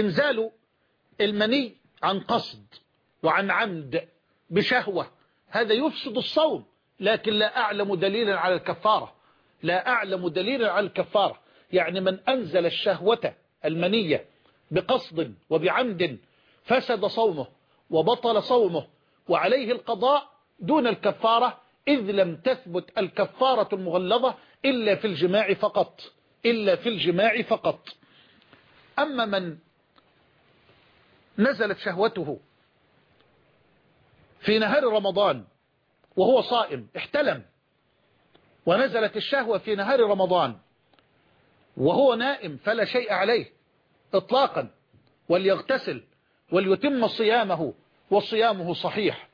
إنزال المني عن قصد وعن عمد بشهوة. هذا يفسد الصوم لكن لا أعلم دليلا على الكفارة. لا أعلم دليلا على الكفارة. يعني من أنزل الشهوة المنية بقصد وبعمد فسد صومه وبطل صومه وعليه القضاء دون الكفارة إذ لم تثبت الكفارة المغلظة إلا في الجماع فقط. إلا في الجماع فقط. أما من نزلت شهوته في نهار رمضان وهو صائم احتلم. ونزلت الشهوة في نهار رمضان وهو نائم فلا شيء عليه اطلاقا وليغتسل وليتم صيامه وصيامه صحيح.